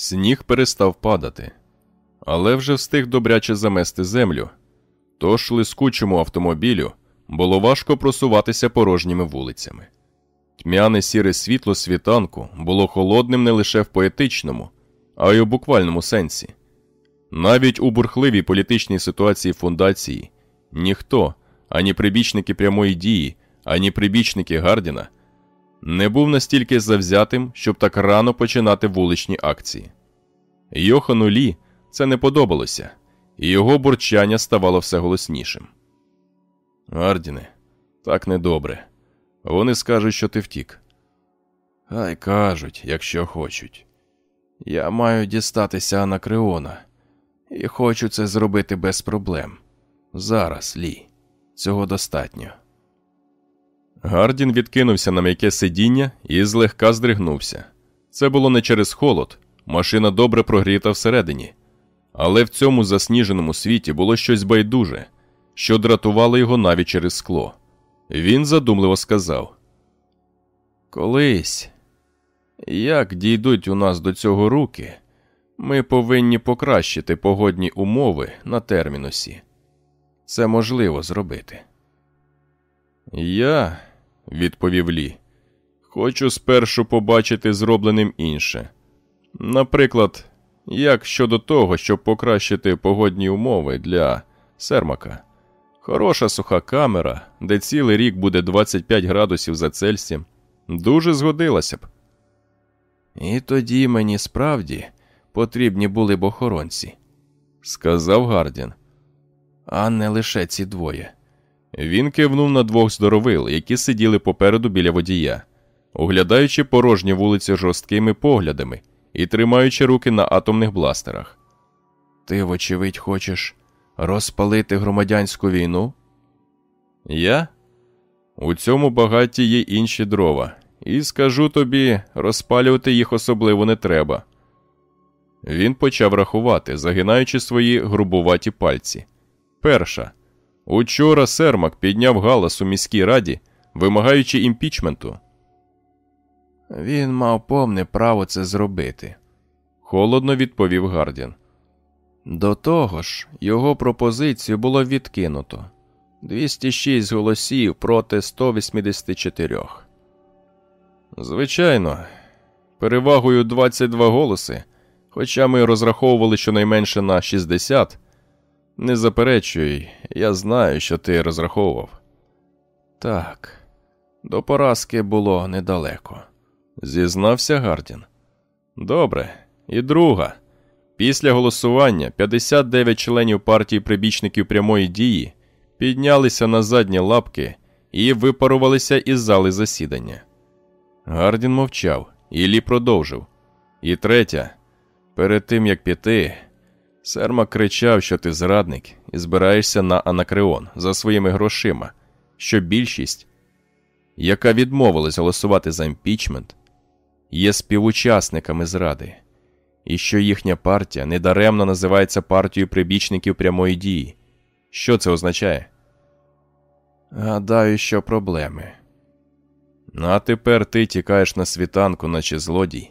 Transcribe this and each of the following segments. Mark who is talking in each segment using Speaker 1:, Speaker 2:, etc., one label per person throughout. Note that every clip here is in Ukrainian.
Speaker 1: Сніг перестав падати, але вже встиг добряче замести землю. Тож лискучому автомобілю було важко просуватися порожніми вулицями. Тьмяне сіре світло світанку було холодним не лише в поетичному, а й у буквальному сенсі. Навіть у бурхливій політичній ситуації фундації ніхто, ані прибічники прямої дії, ані прибічники Гардіна, не був настільки завзятим, щоб так рано починати вуличні акції. Йохану Лі це не подобалося, і його бурчання ставало все голоснішим. Гардіне, так недобре. Вони скажуть, що ти втік. Хай кажуть, якщо хочуть. Я маю дістатися Анакреона, і хочу це зробити без проблем. Зараз, Лі, цього достатньо. Гардін відкинувся на м'яке сидіння і злегка здригнувся. Це було не через холод, машина добре прогріта всередині, але в цьому засніженому світі було щось байдуже, що дратувало його навіть через скло. Він задумливо сказав: Колись, як дійдуть у нас до цього руки, ми повинні покращити погодні умови на термінусі. Це можливо зробити. Я, відповів Лі, хочу спершу побачити зробленим інше. Наприклад, як щодо того, щоб покращити погодні умови для сермака. Хороша суха камера, де цілий рік буде 25 градусів за Цельсієм, дуже згодилася б. І тоді мені справді потрібні були б охоронці, сказав Гардін. А не лише ці двоє. Він кивнув на двох здоровил, які сиділи попереду біля водія, оглядаючи порожні вулиці жорсткими поглядами і тримаючи руки на атомних бластерах. Ти, вочевидь, хочеш розпалити громадянську війну? Я? У цьому багаті є інші дрова, і скажу тобі, розпалювати їх особливо не треба. Він почав рахувати, загинаючи свої грубуваті пальці. Перша. Учора Сермак підняв галас у міській раді, вимагаючи імпічменту. Він мав повне право це зробити, холодно відповів Гардін. До того ж, його пропозицію було відкинуто 206 голосів проти 184. Звичайно, перевагою 22 голоси, хоча ми розраховували щонайменше на 60. Не заперечуй, я знаю, що ти розраховував. Так, до поразки було недалеко, зізнався Гардін. Добре, і друга. Після голосування 59 членів партії прибічників прямої дії піднялися на задні лапки і випарувалися із зали засідання. Гардін мовчав, і Лі продовжив. І третя, перед тим як піти, Серма кричав, що ти зрадник і збираєшся на Анакреон за своїми грошима, що більшість, яка відмовилась голосувати за імпічмент, є співучасниками зради, і що їхня партія недаремно називається партією прибічників прямої дії. Що це означає? Гадаю, що проблеми. А тепер ти тікаєш на світанку, наче злодій.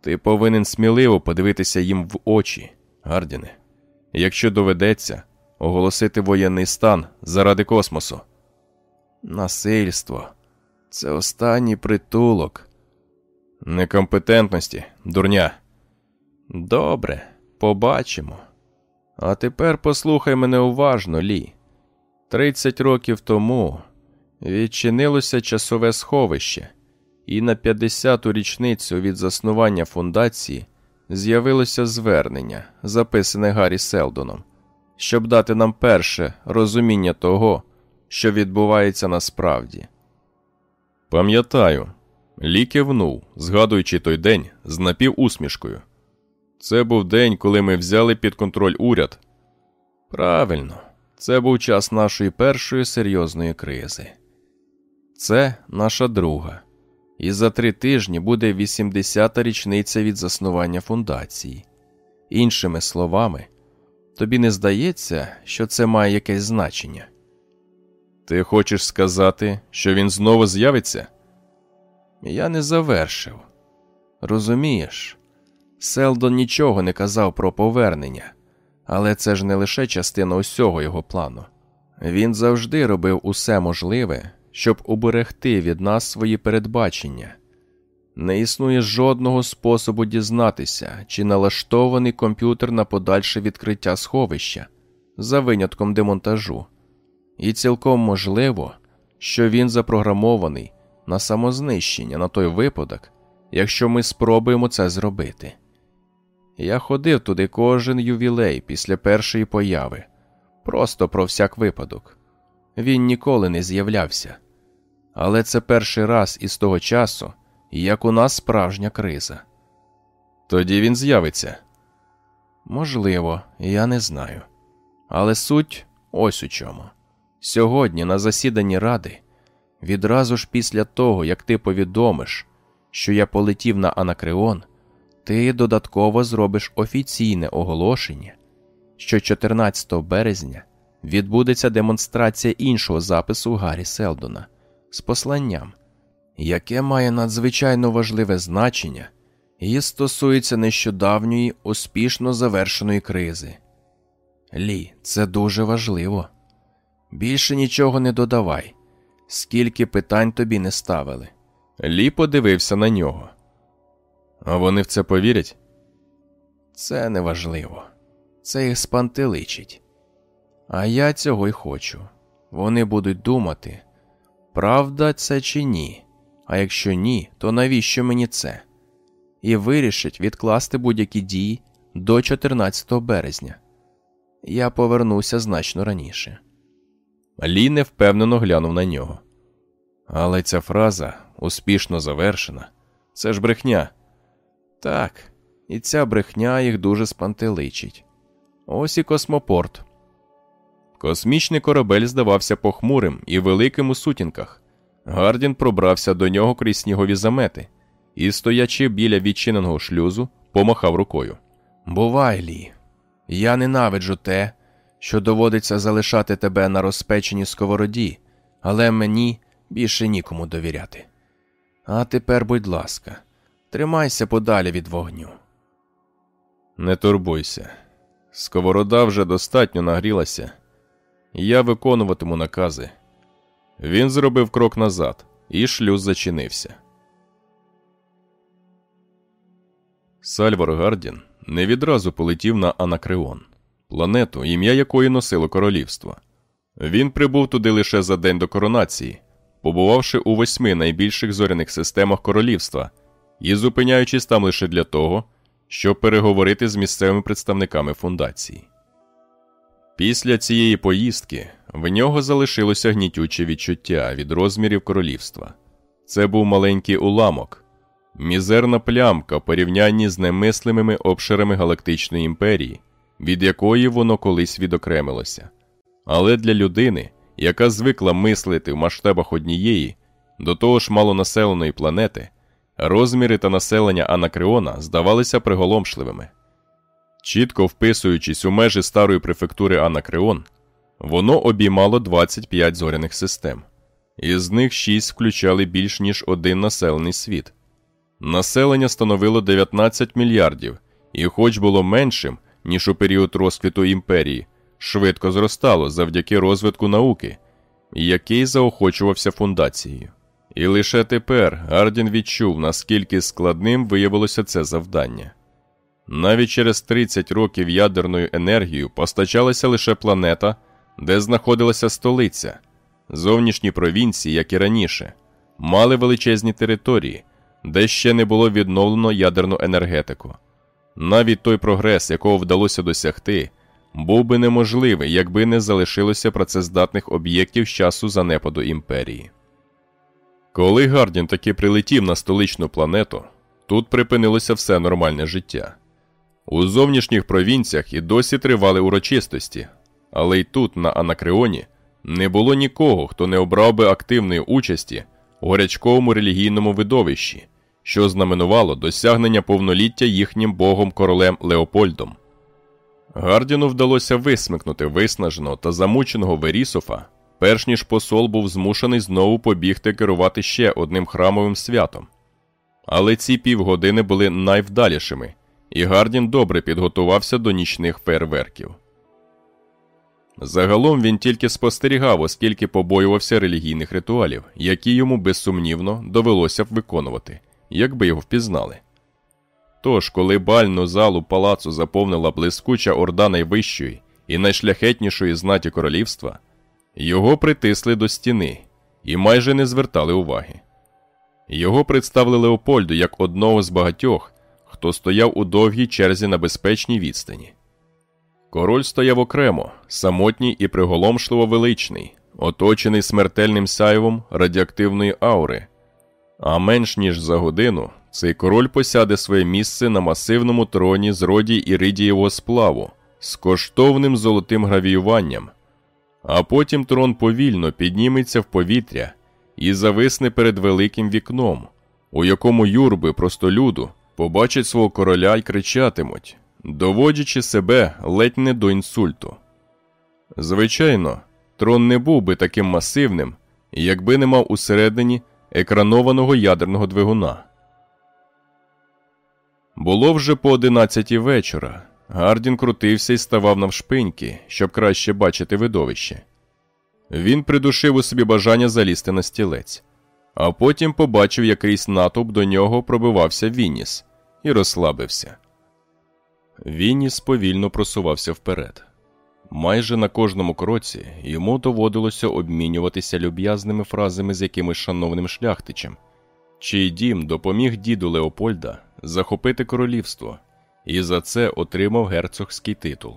Speaker 1: Ти повинен сміливо подивитися їм в очі. Гардіне, якщо доведеться оголосити воєнний стан заради космосу. Насильство це останній притулок. Некомпетентності, дурня. Добре, побачимо. А тепер послухай мене уважно, Лі. Тридцять років тому відчинилося часове сховище, і на 50-ту річницю від заснування фундації з'явилося звернення, записане Гаррі Селдоном, щоб дати нам перше розуміння того, що відбувається насправді. Пам'ятаю, Лі кивнув, згадуючи той день з напівусмішкою. Це був день, коли ми взяли під контроль уряд. Правильно, це був час нашої першої серйозної кризи. Це наша друга і за три тижні буде 80-та річниця від заснування фундації. Іншими словами, тобі не здається, що це має якесь значення? Ти хочеш сказати, що він знову з'явиться? Я не завершив. Розумієш,
Speaker 2: Селдон нічого не казав про повернення, але це ж не лише частина усього його плану. Він завжди робив усе можливе, щоб уберегти від нас свої передбачення. Не існує жодного способу дізнатися, чи налаштований комп'ютер на подальше відкриття сховища за винятком демонтажу, і цілком можливо, що він запрограмований на самознищення на той випадок, якщо ми спробуємо це зробити. Я ходив туди кожен ювілей після першої появи, просто про всяк випадок. Він ніколи не з'являвся. Але це перший раз із того часу, як у нас справжня криза.
Speaker 1: Тоді він з'явиться.
Speaker 2: Можливо, я не знаю. Але суть ось у чому. Сьогодні, на засіданні ради, відразу ж після того, як ти повідомиш, що я полетів на Анакреон, ти додатково зробиш офіційне оголошення, що 14 березня відбудеться демонстрація іншого запису Гаррі Селдона з посланням, яке має надзвичайно важливе значення і стосується нещодавньої успішно завершеної кризи. Лі, це дуже важливо. Більше нічого не додавай, скільки питань тобі не ставили.
Speaker 1: Лі подивився на нього. А вони в це повірять?
Speaker 2: Це неважливо. Це їх спантеличить. А я цього й хочу. Вони будуть думати, правда це чи ні. А якщо ні, то навіщо мені це? І вирішить відкласти будь-які дії до 14 березня. Я повернуся значно раніше.
Speaker 1: Лі невпевнено глянув на нього. Але ця фраза успішно завершена. Це ж брехня.
Speaker 2: Так, і ця брехня їх дуже спантеличить. Ось і космопорт.
Speaker 1: Космічний корабель здавався похмурим і великим у сутінках. Гардін пробрався до нього крізь снігові замети і, стоячи біля відчиненого шлюзу, помахав рукою.
Speaker 2: Бувай, Лі, я ненавиджу те, що доводиться залишати тебе на розпеченій сковороді, але мені більше нікому довіряти. А тепер, будь ласка, тримайся подалі від вогню.
Speaker 1: Не турбуйся. Сковорода вже достатньо нагрілася. Я виконуватиму накази. Він зробив крок назад, і шлюз зачинився. Сальвор Гардін не відразу полетів на Анакреон, планету, ім'я якої носило королівство. Він прибув туди лише за день до коронації, побувавши у восьми найбільших зоряних системах королівства і зупиняючись там лише для того, щоб переговорити з місцевими представниками фундації. Після цієї поїздки в нього залишилося гнітюче відчуття від розмірів королівства. Це був маленький уламок, мізерна плямка в порівнянні з немислимими обширами Галактичної імперії, від якої воно колись відокремилося. Але для людини, яка звикла мислити в масштабах однієї, до того ж малонаселеної планети, розміри та населення Анакреона здавалися приголомшливими. Чітко вписуючись у межі старої префектури Анакреон, воно обіймало 25 зоряних систем, із них 6 включали більш ніж один населений світ. Населення становило 19 мільярдів, і, хоч було меншим, ніж у період розквіту імперії, швидко зростало завдяки розвитку науки, який заохочувався фундацією. І лише тепер Гардін відчув, наскільки складним виявилося це завдання. Навіть через 30 років ядерною енергією постачалася лише планета, де знаходилася столиця. Зовнішні провінції, як і раніше, мали величезні території, де ще не було відновлено ядерну енергетику. Навіть той прогрес, якого вдалося досягти, був би неможливий, якби не залишилося працездатних об'єктів з часу занепаду імперії. Коли Гардін таки прилетів на столичну планету, тут припинилося все нормальне життя. У зовнішніх провінціях і досі тривали урочистості, але й тут, на Анакреоні, не було нікого, хто не обрав би активної участі у горячковому релігійному видовищі, що знаменувало досягнення повноліття їхнім богом королем Леопольдом. Гардіну вдалося висмикнути виснаженого та замученого Верісофа, перш ніж посол був змушений знову побігти керувати ще одним храмовим святом. Але ці півгодини були найвдалішими, і Гардін добре підготувався до нічних фейерверків. Загалом він тільки спостерігав, оскільки побоювався релігійних ритуалів, які йому безсумнівно довелося б виконувати, якби його впізнали. Тож, коли бальну залу палацу заповнила блискуча орда найвищої і найшляхетнішої знаті королівства, його притисли до стіни і майже не звертали уваги. Його представили Леопольду як одного з багатьох, хто стояв у довгій черзі на безпечній відстані. Король стояв окремо, самотній і приголомшливо величний, оточений смертельним сяйвом радіоактивної аури. А менш ніж за годину цей король посяде своє місце на масивному троні з роді іридієвого сплаву з коштовним золотим гравіюванням, а потім трон повільно підніметься в повітря і зависне перед великим вікном, у якому юрби простолюду побачать свого короля й кричатимуть, доводячи себе ледь не до інсульту. Звичайно, трон не був би таким масивним, якби не мав усередині екранованого ядерного двигуна. Було вже по одинадцятій вечора. Гардін крутився і ставав навшпиньки, щоб краще бачити видовище. Він придушив у собі бажання залізти на стілець, а потім побачив, як крізь натовп до нього пробивався Вініс, і розслабився. Вініс повільно просувався вперед. Майже на кожному кроці йому доводилося обмінюватися люб'язними фразами з якимось шановним шляхтичем, чий дім допоміг діду Леопольда захопити королівство, і за це отримав герцогський титул.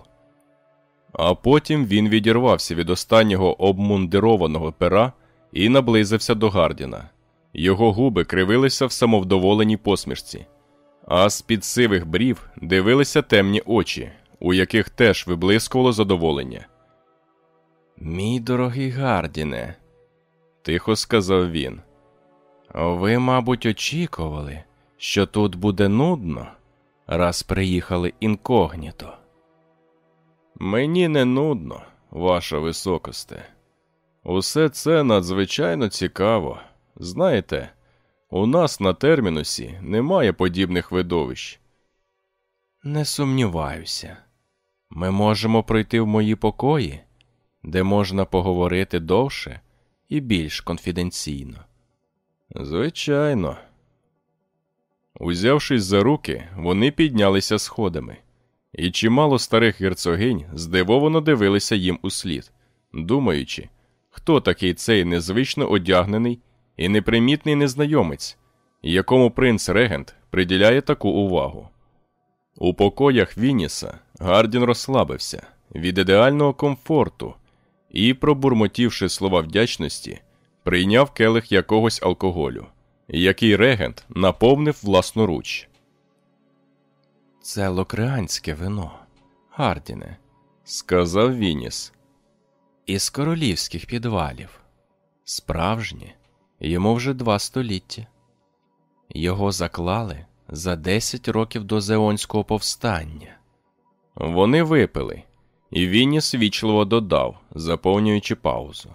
Speaker 1: А потім він відірвався від останнього обмундированого пера і наблизився до Гардіна. Його губи кривилися в самовдоволеній посмішці, а з під сивих брів дивилися темні очі, у яких теж виблискувало задоволення. Мій дорогий Гардіне, тихо сказав він. Ви, мабуть, очікували, що тут буде нудно, раз приїхали інкогніто. Мені не нудно, ваша високосте. Усе це надзвичайно цікаво. Знаєте, у нас на термінусі немає подібних видовищ. Не сумніваюся. Ми можемо пройти в мої покої, де можна поговорити довше і більш конфіденційно. Звичайно. Узявшись за руки, вони піднялися сходами, і чимало старих герцогинь здивовано дивилися їм услід, думаючи, хто такий цей незвично одягнений і непримітний незнайомець, якому принц регент приділяє таку увагу. У покоях Вініса Гардін розслабився від ідеального комфорту і, пробурмотівши слова вдячності, прийняв келих якогось алкоголю, який регент наповнив власноруч. Це локреанське вино, Гардіне, сказав Вініс. Із королівських підвалів. Справжнє, йому вже два століття. Його заклали за десять років до Зеонського повстання. Вони випили, і Вініс вічливо додав, заповнюючи паузу.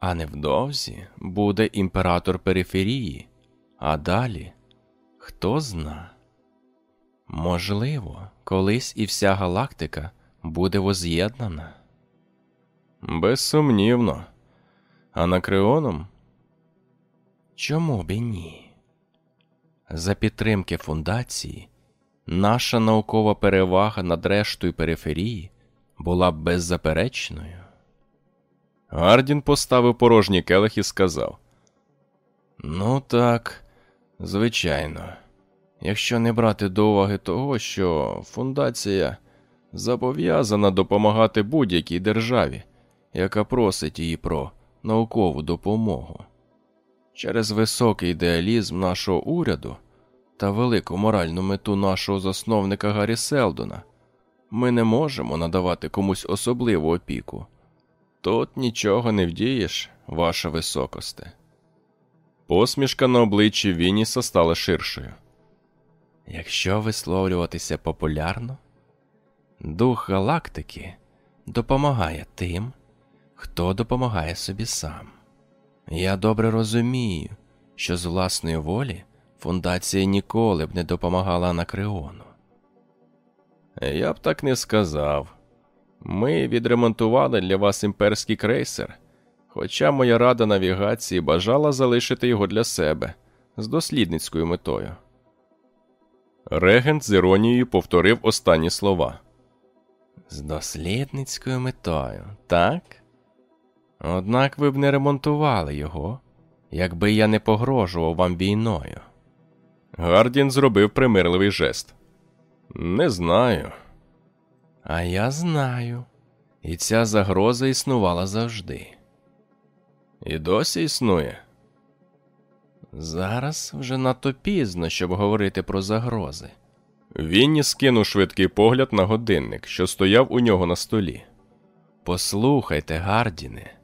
Speaker 1: А невдовзі буде імператор периферії, а далі хто зна. Можливо, колись і вся галактика буде воз'єднана. Безсумнівно. Анакреоном? Чому б і ні? За підтримки фундації, наша наукова перевага над рештою периферії була б беззаперечною. Гардін поставив порожній келих і сказав: Ну, так, звичайно, якщо не брати до уваги того, що фундація зобов'язана допомагати будь-якій державі, яка просить її про наукову допомогу. Через високий ідеалізм нашого уряду та велику моральну мету нашого засновника Гаррі Селдона ми не можемо надавати комусь особливу опіку. Тут нічого не вдієш, ваша високосте. Посмішка на обличчі Вініса стала ширшою. Якщо висловлюватися популярно, дух галактики допомагає тим, хто допомагає собі сам. Я добре розумію, що з власної волі
Speaker 2: фундація ніколи б не допомагала Анакреону.
Speaker 1: Я б так не сказав. Ми відремонтували для вас імперський крейсер, хоча моя рада навігації бажала залишити його для себе з дослідницькою метою. Регент з іронією повторив останні слова.
Speaker 2: З дослідницькою метою, так? Однак ви б не ремонтували його, якби я не погрожував вам війною.
Speaker 1: Гардін зробив примирливий жест. Не знаю.
Speaker 2: А я знаю. І ця загроза існувала завжди.
Speaker 1: І досі існує.
Speaker 2: Зараз вже надто пізно, щоб говорити про загрози.
Speaker 1: Вінні скинув швидкий погляд на годинник, що стояв у нього на столі.
Speaker 2: Послухайте, Гардіне,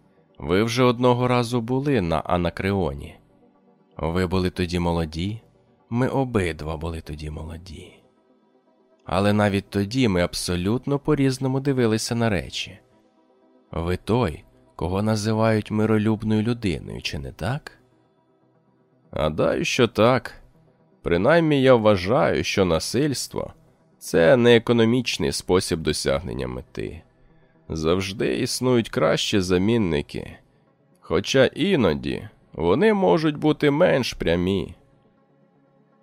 Speaker 2: ви вже одного разу були на Анакреоні. Ви були тоді молоді, ми обидва були тоді молоді. Але навіть тоді ми абсолютно по різному дивилися на речі. Ви той, кого називають миролюбною людиною, чи не так?
Speaker 1: Гадаю, що так. Принаймні я вважаю, що насильство це не економічний спосіб досягнення мети. Завжди існують кращі замінники, хоча іноді вони можуть бути менш прямі.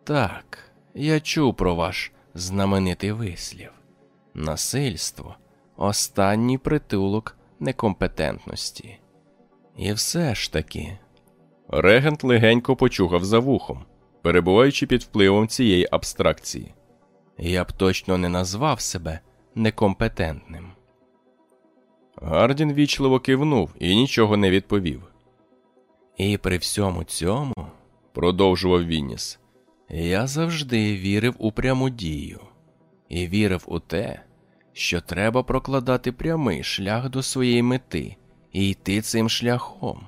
Speaker 2: Так, я чув про ваш знаменитий вислів насильство останній притулок некомпетентності. І все ж таки.
Speaker 1: Регент легенько почухав за вухом, перебуваючи під впливом цієї абстракції.
Speaker 2: Я б точно не назвав себе некомпетентним.
Speaker 1: Гардін вічливо кивнув і нічого не відповів.
Speaker 2: І при всьому цьому,
Speaker 1: продовжував Вінніс,
Speaker 2: я завжди вірив у пряму дію і вірив у те, що треба прокладати прямий шлях до своєї мети і йти цим шляхом.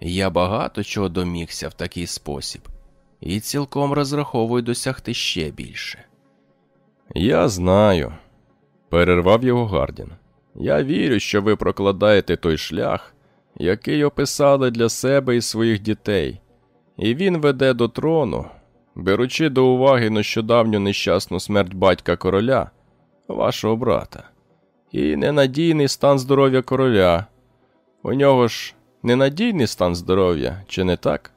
Speaker 2: Я багато чого домігся в такий спосіб і цілком розраховую досягти ще більше.
Speaker 1: Я знаю, перервав його Гардін. Я вірю, що ви прокладаєте той шлях, який описали для себе і своїх дітей, і він веде до трону, беручи до уваги нещодавню нещасну смерть батька короля, вашого брата, і ненадійний стан здоров'я короля. У нього ж ненадійний стан здоров'я, чи не так?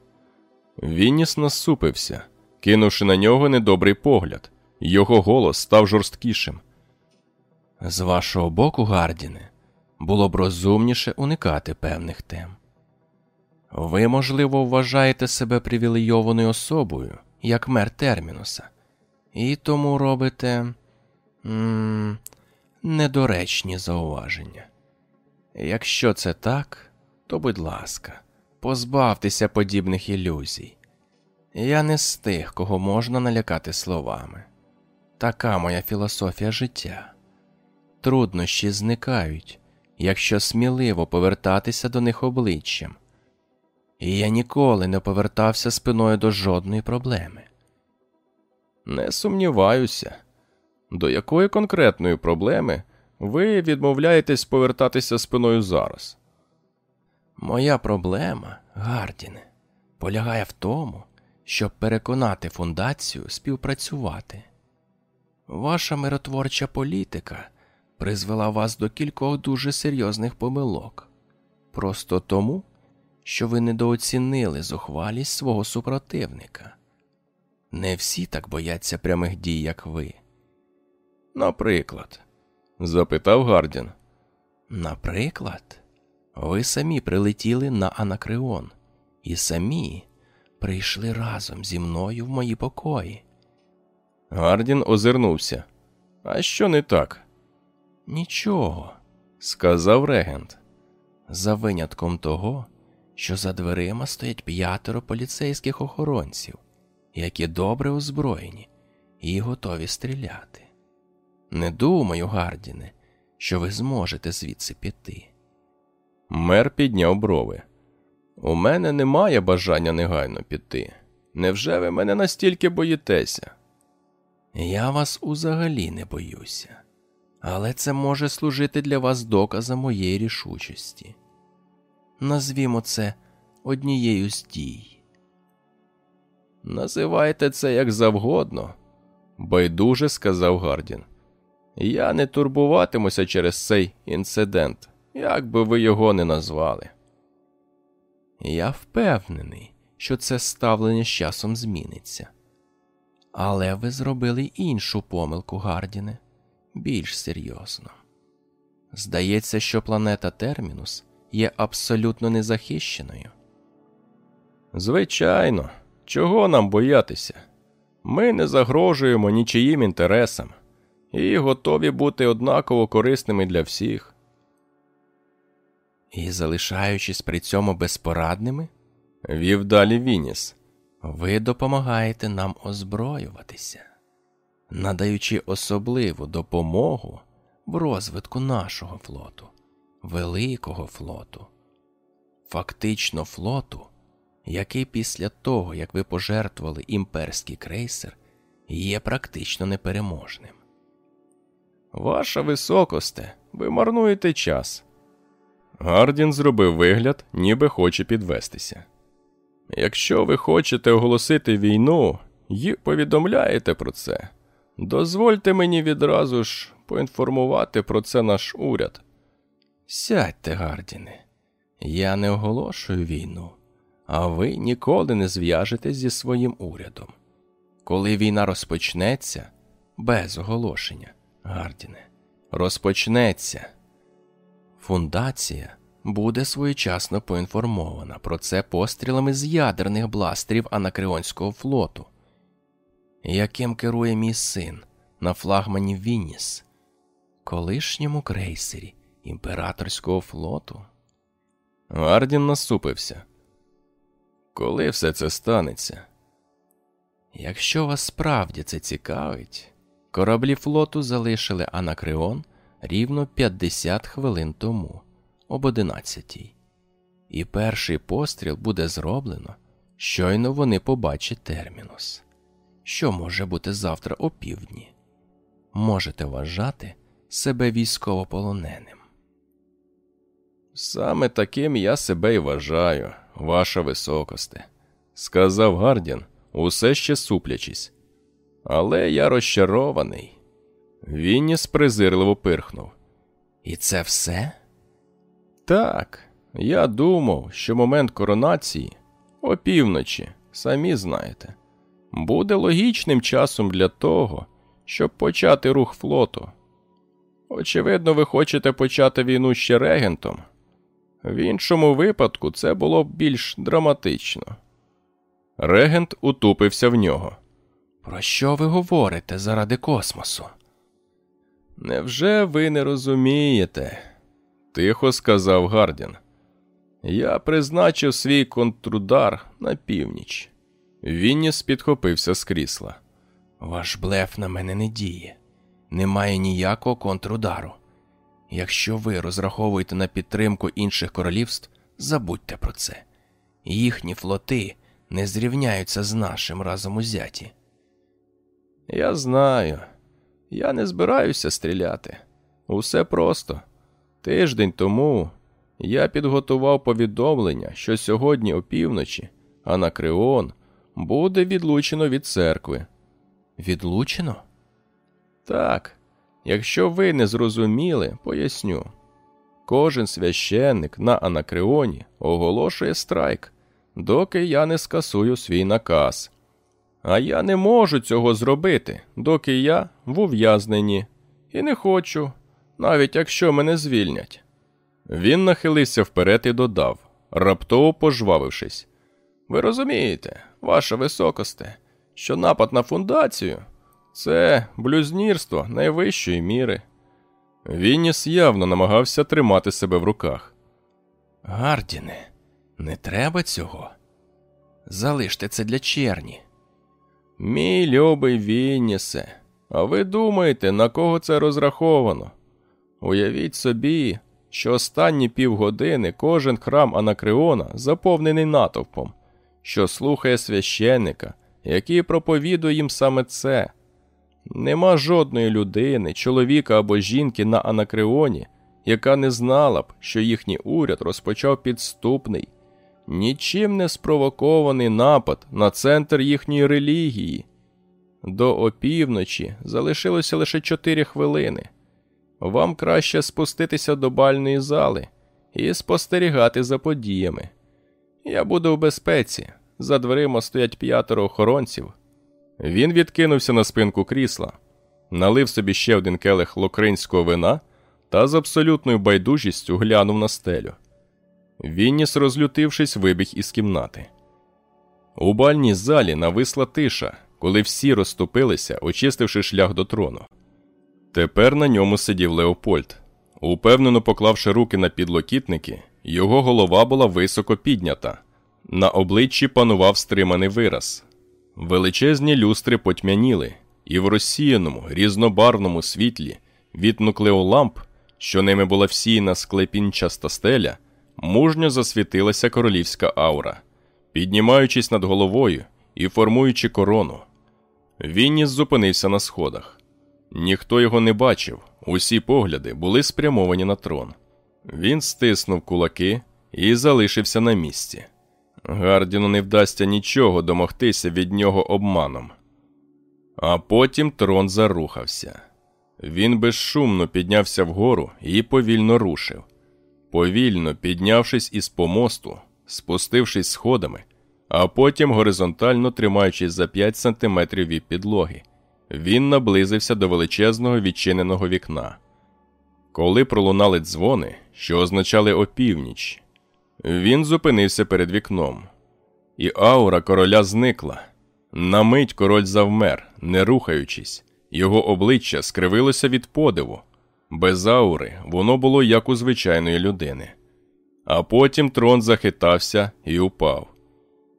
Speaker 1: Вінніс насупився, кинувши на нього недобрий погляд, його голос став жорсткішим.
Speaker 2: З вашого боку, Гардіне, було б розумніше уникати певних тем. Ви, можливо, вважаєте себе привілейованою особою, як мер Термінуса, і тому робите м недоречні зауваження. Якщо це так, то, будь ласка, позбавтеся подібних ілюзій. Я не з тих, кого можна налякати словами. Така моя філософія життя. Труднощі зникають, якщо сміливо повертатися до них обличчям. І я ніколи не повертався спиною до жодної проблеми.
Speaker 1: Не сумніваюся, до якої конкретної проблеми ви відмовляєтесь повертатися спиною зараз?
Speaker 2: Моя проблема, Гардіне, полягає в тому, щоб переконати фундацію співпрацювати. Ваша миротворча політика призвела вас до кількох дуже серйозних помилок, просто тому, що ви недооцінили зухвалість свого супротивника. Не всі так бояться прямих дій, як ви.
Speaker 1: Наприклад, запитав Гардін.
Speaker 2: Наприклад, ви самі прилетіли на Анакреон і самі прийшли разом зі мною в мої покої.
Speaker 1: Гардін озирнувся. А що не так?
Speaker 2: Нічого,
Speaker 1: сказав регент.
Speaker 2: За винятком того, що за дверима стоять п'ятеро поліцейських охоронців, які добре озброєні і готові стріляти. Не думаю, Гардіне, що ви зможете звідси піти.
Speaker 1: Мер підняв брови. У мене немає бажання негайно піти. Невже ви мене настільки боїтеся?
Speaker 2: Я вас узагалі не боюся, але це може служити для вас доказом моєї рішучості. Назвімо це однією з дій. Називайте це як завгодно, байдуже сказав Гардін. Я не турбуватимуся через цей інцидент, як би ви його не назвали. Я впевнений, що це ставлення з часом зміниться. Але ви зробили іншу помилку, Гардіне, більш серйозно. Здається, що планета Термінус є абсолютно незахищеною.
Speaker 1: Звичайно, чого нам боятися? Ми не загрожуємо нічиїм інтересам і готові бути однаково корисними для всіх.
Speaker 2: І залишаючись при цьому безпорадними,
Speaker 1: вів далі Вініс,
Speaker 2: ви допомагаєте нам озброюватися, надаючи особливу допомогу в розвитку нашого флоту, великого флоту, фактично флоту, який після того, як ви пожертвували імперський крейсер, є практично непереможним.
Speaker 1: Ваша високосте, ви марнуєте час. Гардін зробив вигляд, ніби хоче підвестися. Якщо ви хочете оголосити війну і повідомляєте про це, дозвольте мені відразу ж поінформувати про це наш уряд.
Speaker 2: Сядьте, Гардіне, я не оголошую війну, а ви ніколи не зв'яжетесь зі своїм урядом. Коли війна розпочнеться, без оголошення, Гардіне, розпочнеться. Фундація буде своєчасно поінформована про це пострілами з ядерних бластерів Анакреонського флоту, яким керує мій син на флагмані Вініс, колишньому крейсері імператорського флоту.
Speaker 1: Ардін насупився. Коли все це станеться?
Speaker 2: Якщо вас справді це цікавить, кораблі флоту залишили Анакреон рівно 50 хвилин тому, об 11. І перший постріл буде зроблено, щойно вони побачать термінус, що може бути завтра опівдні. Можете вважати себе військовополоненим.
Speaker 1: Саме таким я себе й вважаю, ваша високосте, сказав Гардін, усе ще суплячись. Але я розчарований. Вінніс презирливо пирхнув.
Speaker 2: І це все?
Speaker 1: Так, я думав, що момент коронації опівночі, самі знаєте, буде логічним часом для того, щоб почати рух флоту. Очевидно, ви хочете почати війну ще регентом. В іншому випадку це було б більш драматично. Регент утупився в нього.
Speaker 2: Про що ви говорите заради космосу?
Speaker 1: Невже ви не розумієте? тихо сказав Гардін. Я призначив свій контрудар на північ. Вінніс підхопився з крісла.
Speaker 2: Ваш блеф на мене не діє. Немає ніякого контрудару. Якщо ви розраховуєте на підтримку інших королівств, забудьте про це. Їхні флоти не зрівняються з нашим разом узяті.
Speaker 1: Я знаю, я не збираюся стріляти. Усе просто. Тиждень тому я підготував повідомлення, що сьогодні опівночі Анакреон буде відлучено від церкви.
Speaker 2: Відлучено?
Speaker 1: Так, якщо ви не зрозуміли, поясню. Кожен священник на Анакреоні оголошує страйк, доки я не скасую свій наказ. А я не можу цього зробити, доки я в ув'язненні, і не хочу, навіть якщо мене звільнять. Він нахилився вперед і додав, раптово пожвавившись. Ви розумієте, ваша високосте, що напад на фундацію це блюзнірство найвищої міри. Вінніс явно намагався тримати себе в руках.
Speaker 2: Гардіне, не треба цього. Залиште це для черні.
Speaker 1: Мій любий Віннісе, а ви думаєте, на кого це розраховано? Уявіть собі, що останні півгодини кожен храм Анакреона заповнений натовпом, що слухає священника, який проповідує їм саме це. Нема жодної людини, чоловіка або жінки на Анакреоні, яка не знала б, що їхній уряд розпочав підступний, нічим не спровокований напад на центр їхньої релігії. До опівночі залишилося лише чотири хвилини. Вам краще спуститися до бальної зали і спостерігати за подіями. Я буду в безпеці. За дверима стоять п'ятеро охоронців. Він відкинувся на спинку крісла, налив собі ще один келих локринського вина та з абсолютною байдужістю глянув на стелю. Вінніс, розлютившись, вибіг із кімнати. У бальній залі нависла тиша, коли всі розступилися, очистивши шлях до трону. Тепер на ньому сидів Леопольд. Упевнено поклавши руки на підлокітники, його голова була високо піднята. На обличчі панував стриманий вираз. Величезні люстри потьмяніли, і в розсіяному, різнобарвному світлі від нуклеоламп, що ними була всіяна склепінчаста стеля, мужньо засвітилася королівська аура, піднімаючись над головою і формуючи корону. Вінніс зупинився на сходах. Ніхто його не бачив, усі погляди були спрямовані на трон. Він стиснув кулаки і залишився на місці. Гардіну не вдасться нічого домогтися від нього обманом. А потім трон зарухався. Він безшумно піднявся вгору і повільно рушив. Повільно піднявшись із помосту, спустившись сходами, а потім горизонтально тримаючись за 5 сантиметрів від підлоги, він наблизився до величезного відчиненого вікна. Коли пролунали дзвони, що означали опівніч, він зупинився перед вікном, і аура короля зникла. На мить король завмер, не рухаючись, його обличчя скривилося від подиву. Без аури воно було як у звичайної людини. А потім трон захитався і упав,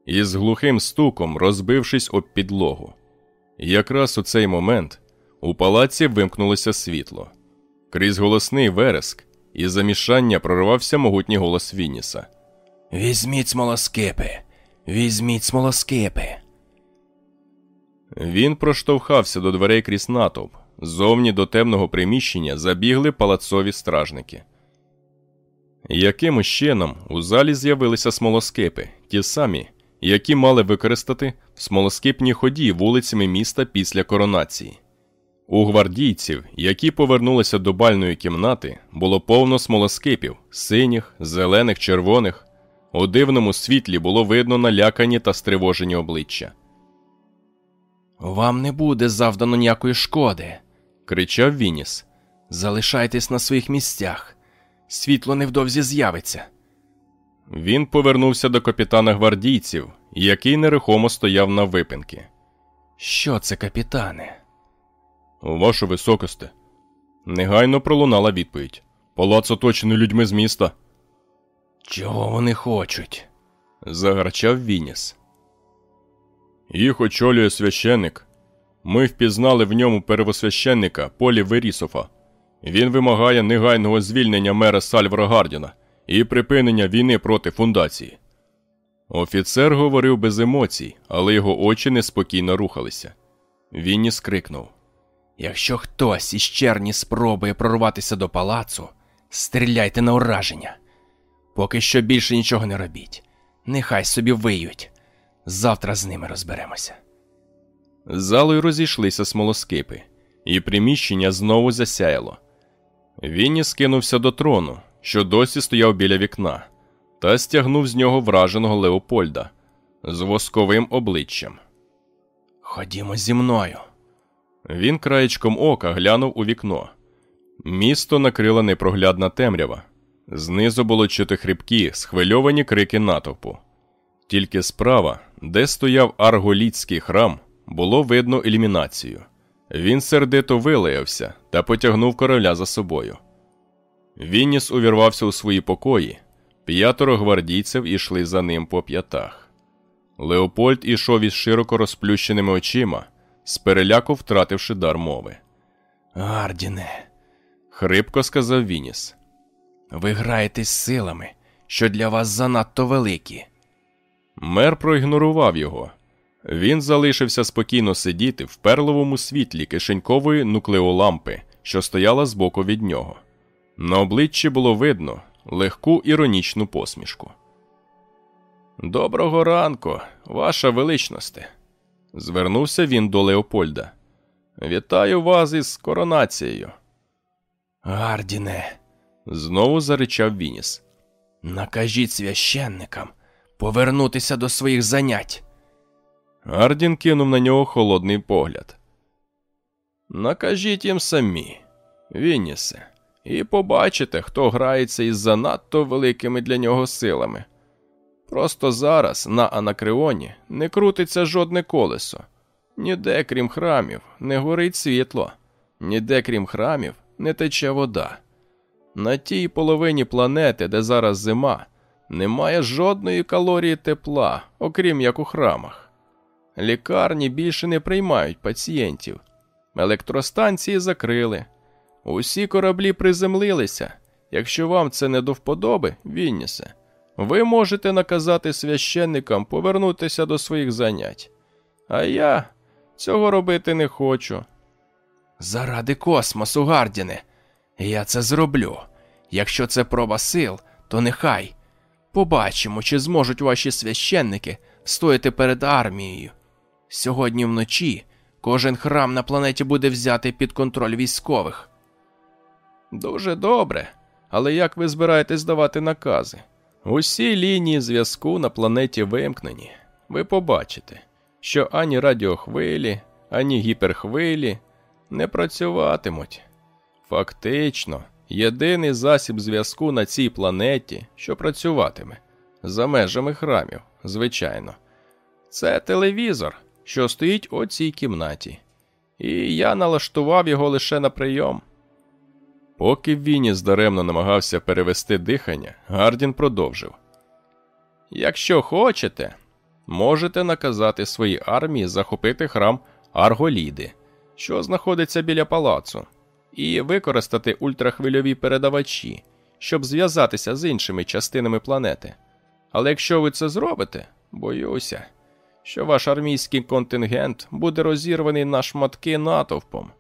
Speaker 1: і з глухим стуком розбившись об підлогу. Якраз у цей момент у палаці вимкнулося світло. Крізь голосний вереск і замішання прорвався могутній голос Вінніса.
Speaker 2: Візьміть смолоскипи, візьміть смолоскипи.
Speaker 1: Він проштовхався до дверей крізь натовп. Зовні до темного приміщення забігли палацові стражники. Якимось чином у залі з'явилися смолоскипи, ті самі, які мали використати смолоскипні ході вулицями міста після коронації. У гвардійців, які повернулися до бальної кімнати, було повно смолоскипів синіх, зелених, червоних. У дивному світлі було видно налякані та стривожені обличчя.
Speaker 2: Вам не буде завдано ніякої шкоди,
Speaker 1: кричав Вініс.
Speaker 2: Залишайтесь на своїх місцях. Світло невдовзі з'явиться.
Speaker 1: Він повернувся до капітана гвардійців, який нерухомо стояв на випинки.
Speaker 2: Що це, капітане?
Speaker 1: Ваше високосте. Негайно пролунала відповідь. Палац оточений людьми з міста.
Speaker 2: Чого вони хочуть?
Speaker 1: загарчав Вініс. Їх очолює священник. Ми впізнали в ньому первосвященника Полі Верісофа. Він вимагає негайного звільнення мера Сальвара Гардіна і припинення війни проти фундації. Офіцер говорив без емоцій, але його очі неспокійно рухалися. Вінні скрикнув
Speaker 2: Якщо хтось із черні спробує прорватися до палацу, стріляйте на ураження. Поки що більше нічого не робіть. Нехай собі виють. Завтра з ними розберемося.
Speaker 1: Залою розійшлися смолоскипи, і приміщення знову засяяло. Вінні скинувся до трону, що досі стояв біля вікна, та стягнув з нього враженого Леопольда з восковим обличчям.
Speaker 2: Ходімо зі мною.
Speaker 1: Він краєчком ока глянув у вікно. Місто накрила непроглядна темрява. Знизу було чути хрипкі, схвильовані крики натовпу. Тільки справа, де стояв арголітський храм, було видно ілюмінацію. Він сердито вилаявся та потягнув короля за собою. Вінніс увірвався у свої покої, п'ятеро гвардійців ішли за ним по п'ятах. Леопольд ішов із широко розплющеними очима, з переляку втративши дар мови.
Speaker 2: Гардіне,
Speaker 1: хрипко сказав Вініс.
Speaker 2: Ви граєтесь силами, що для вас занадто великі.
Speaker 1: Мер проігнорував його. Він залишився спокійно сидіти в перловому світлі кишенькової нуклеолампи, що стояла збоку від нього. На обличчі було видно легку іронічну посмішку. Доброго ранку, ваша величносте. Звернувся він до Леопольда. Вітаю вас із коронацією.
Speaker 2: Гардіне,
Speaker 1: знову заричав Вініс.
Speaker 2: Накажіть священникам повернутися до своїх занять.
Speaker 1: Гардін кинув на нього холодний погляд. Накажіть їм самі, Вінісе, і побачите, хто грається із занадто великими для нього силами. Просто зараз на Анакреоні не крутиться жодне колесо. Ніде, крім храмів, не горить світло, ніде, крім храмів, не тече вода. На тій половині планети, де зараз зима, немає жодної калорії тепла, окрім як у храмах. Лікарні більше не приймають пацієнтів, електростанції закрили, усі кораблі приземлилися. Якщо вам це не до вподоби, Віннісе, ви можете наказати священникам повернутися до своїх занять. А я цього робити не хочу.
Speaker 2: Заради космосу, Гардіне, я це зроблю. Якщо це проба сил, то нехай. Побачимо, чи зможуть ваші священники стояти перед армією. Сьогодні вночі кожен храм на планеті буде взяти під контроль військових.
Speaker 1: Дуже добре. Але як ви збираєтесь давати накази? Усі лінії зв'язку на планеті вимкнені. Ви побачите, що ані радіохвилі, ані гіперхвилі не працюватимуть. Фактично, єдиний засіб зв'язку на цій планеті, що працюватиме, за межами храмів, звичайно, це телевізор, що стоїть у цій кімнаті. І я налаштував його лише на прийом. Поки Вініс даремно намагався перевести дихання, Гардін продовжив: Якщо хочете, можете наказати своїй армії захопити храм Арголіди, що знаходиться біля палацу, і використати ультрахвильові передавачі, щоб зв'язатися з іншими частинами планети. Але якщо ви це зробите, боюся, що ваш армійський контингент буде розірваний на шматки натовпом.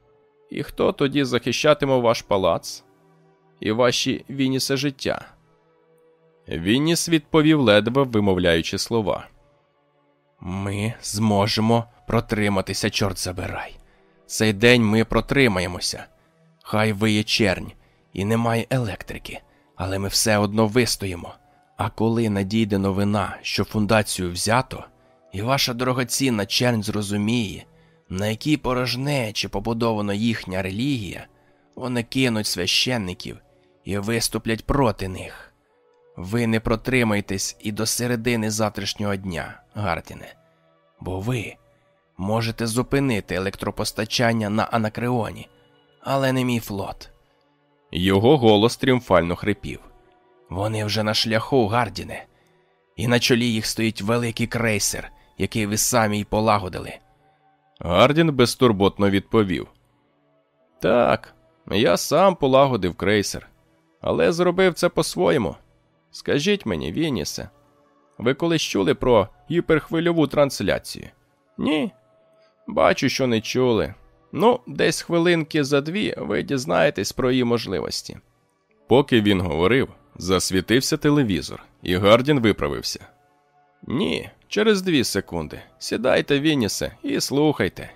Speaker 1: І хто тоді захищатиме ваш палац і ваші Вінісе життя? Вініс відповів, ледве вимовляючи слова.
Speaker 2: Ми зможемо протриматися, чорт забирай. Цей день ми протримаємося. Хай виє чернь, і немає електрики, але ми все одно вистоїмо. А коли надійде новина, що фундацію взято, і ваша дорогоцінна чернь зрозуміє, на якій порожнечі побудована їхня релігія, вони кинуть священників і виступлять проти них. Ви не протримайтесь і до середини завтрашнього дня, Гартіне, бо ви можете зупинити електропостачання на Анакреоні, але не мій флот.
Speaker 1: Його голос тріумфально хрипів.
Speaker 2: Вони вже на шляху, Гардіне, і на чолі їх стоїть великий крейсер, який ви самі й полагодили.
Speaker 1: Гардін безтурботно відповів: Так, я сам полагодив крейсер, але зробив це по-своєму. Скажіть мені, Вінісе, ви колись чули про гіперхвильову трансляцію? Ні. Бачу, що не чули. Ну, десь хвилинки за дві ви дізнаєтесь про її можливості. Поки він говорив, засвітився телевізор, і Гардін виправився. Ні, через дві секунди. Сідайте, Вінісе, і слухайте,